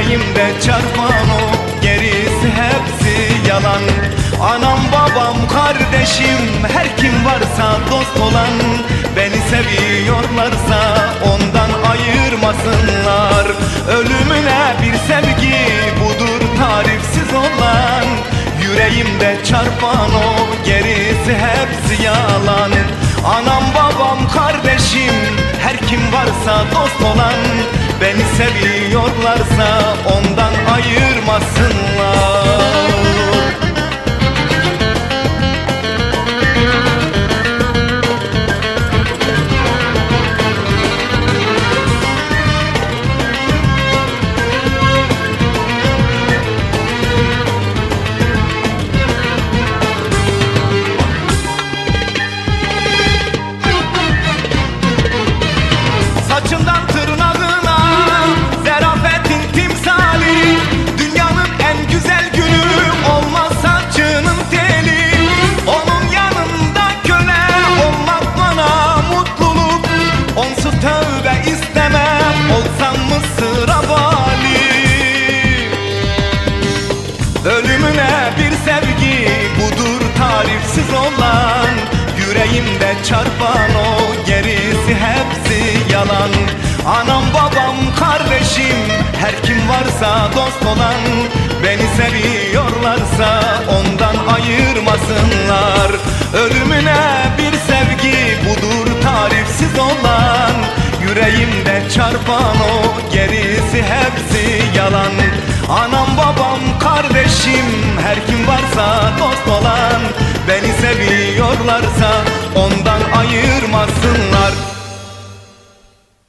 Yüreğimde çarpan o gerisi hepsi yalan. Anam babam kardeşim her kim varsa dost olan Beni seviyorlarsa ondan ayırmasınlar. Ölümüne bir sevgi budur tarifsiz olan. Yüreğimde çarpan o gerisi hepsi yalan. Anam babam kardeşim her kim varsa dost olan Beni seviyorlarsa ondan ayırmasınlar tarifsiz olan Yüreğimde çarpan o gerisi hepsi yalan. Anam babam kardeşim her kim varsa dost olan Beni seviyorlarsa ondan ayırmasınlar. Ölümüne bir sevgi budur tarifsiz olan Yüreğimde çarpan o gerisi hepsi yalan. Anam seviyorlarsa ondan ayırmasınlar.